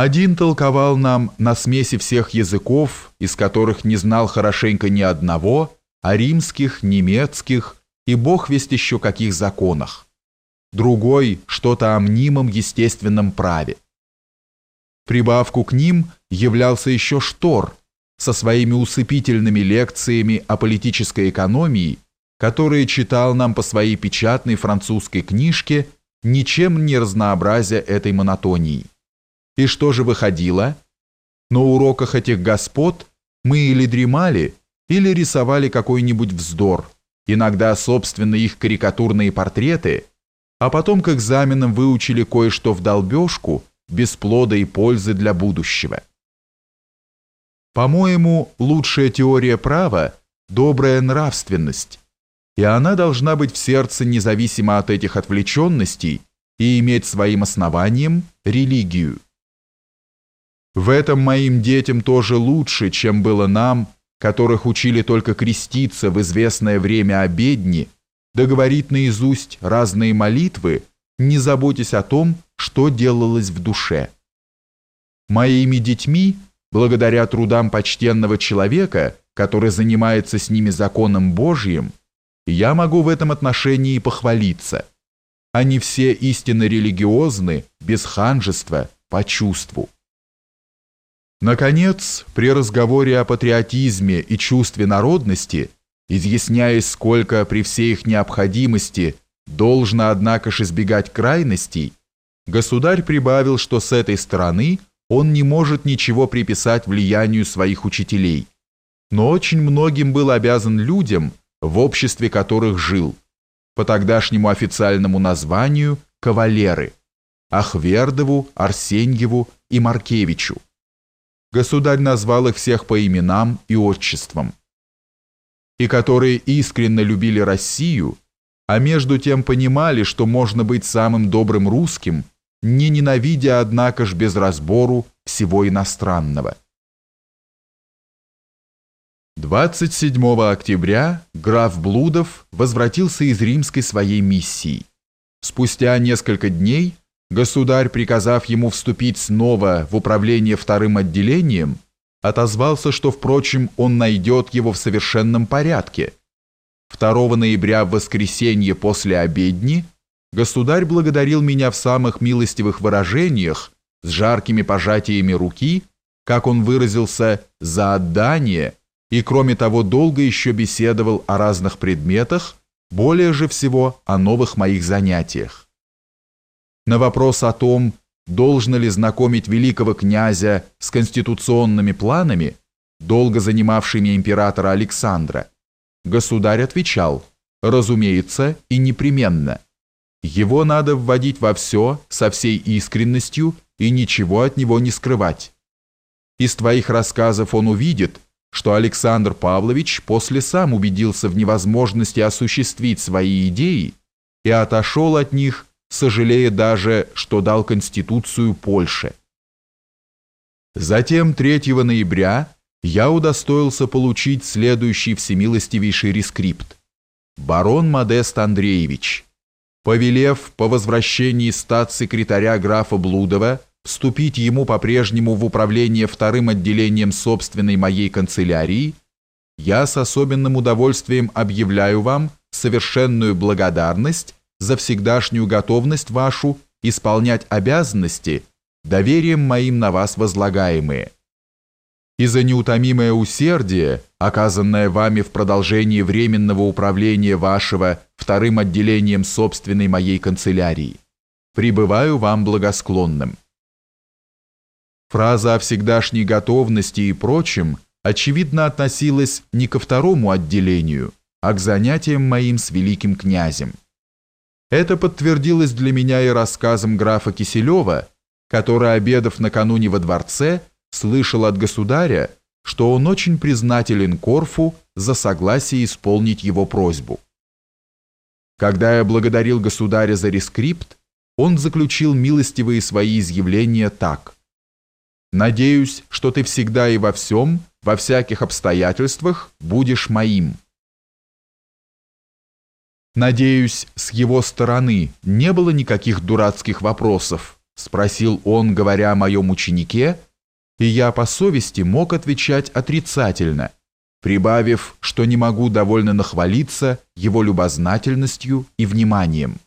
Один толковал нам на смеси всех языков, из которых не знал хорошенько ни одного, о римских, немецких и бог весть еще каких законах. Другой – что-то о мнимом естественном праве. Прибавку к ним являлся еще Штор со своими усыпительными лекциями о политической экономии, которые читал нам по своей печатной французской книжке, ничем не разнообразя этой монотонии. И что же выходило? На уроках этих господ мы или дремали, или рисовали какой-нибудь вздор, иногда собственно их карикатурные портреты, а потом к экзаменам выучили кое-что в долбежку, без плода и пользы для будущего. По-моему, лучшая теория права – добрая нравственность, и она должна быть в сердце независимо от этих отвлеченностей и иметь своим основанием религию. В этом моим детям тоже лучше, чем было нам, которых учили только креститься в известное время обедни, да говорить наизусть разные молитвы, не заботясь о том, что делалось в душе. Моими детьми, благодаря трудам почтенного человека, который занимается с ними законом Божьим, я могу в этом отношении похвалиться. Они все истинно религиозны, без ханжества, по чувству. Наконец, при разговоре о патриотизме и чувстве народности, изъясняясь, сколько при всей их необходимости должно, однако ж, избегать крайностей, государь прибавил, что с этой стороны он не может ничего приписать влиянию своих учителей, но очень многим был обязан людям, в обществе которых жил, по тогдашнему официальному названию «кавалеры» Ахвердову, Арсеньеву и Маркевичу. Государь назвал их всех по именам и отчествам. И которые искренне любили Россию, а между тем понимали, что можно быть самым добрым русским, не ненавидя, однако ж, без разбору всего иностранного. 27 октября граф Блудов возвратился из римской своей миссии. Спустя несколько дней государь, приказав ему вступить снова в управление вторым отделением, отозвался, что, впрочем, он найдет его в совершенном порядке. 2 ноября в воскресенье после обедни государь благодарил меня в самых милостивых выражениях, с жаркими пожатиями руки, как он выразился, за отдание – и, кроме того, долго еще беседовал о разных предметах, более же всего о новых моих занятиях. На вопрос о том, должно ли знакомить великого князя с конституционными планами, долго занимавшими императора Александра, государь отвечал, разумеется и непременно. Его надо вводить во все со всей искренностью и ничего от него не скрывать. Из твоих рассказов он увидит, что Александр Павлович после сам убедился в невозможности осуществить свои идеи и отошел от них, сожалея даже, что дал Конституцию Польше. Затем 3 ноября я удостоился получить следующий всемилостивейший рескрипт. Барон Модест Андреевич, повелев по возвращении статс-секретаря графа Блудова вступить ему по-прежнему в управление вторым отделением собственной моей канцелярии, я с особенным удовольствием объявляю вам совершенную благодарность за всегдашнюю готовность вашу исполнять обязанности, доверием моим на вас возлагаемые. И за неутомимое усердие, оказанное вами в продолжении временного управления вашего вторым отделением собственной моей канцелярии, пребываю вам благосклонным. Фраза о всегдашней готовности и прочем, очевидно, относилась не ко второму отделению, а к занятиям моим с великим князем. Это подтвердилось для меня и рассказом графа Киселева, который, обедав накануне во дворце, слышал от государя, что он очень признателен Корфу за согласие исполнить его просьбу. Когда я благодарил государя за рескрипт, он заключил милостивые свои изъявления так – Надеюсь, что ты всегда и во всем, во всяких обстоятельствах будешь моим. Надеюсь, с его стороны не было никаких дурацких вопросов, Спросил он, говоря о моем ученике, и я по совести мог отвечать отрицательно, прибавив, что не могу довольно нахвалиться его любознательностью и вниманием.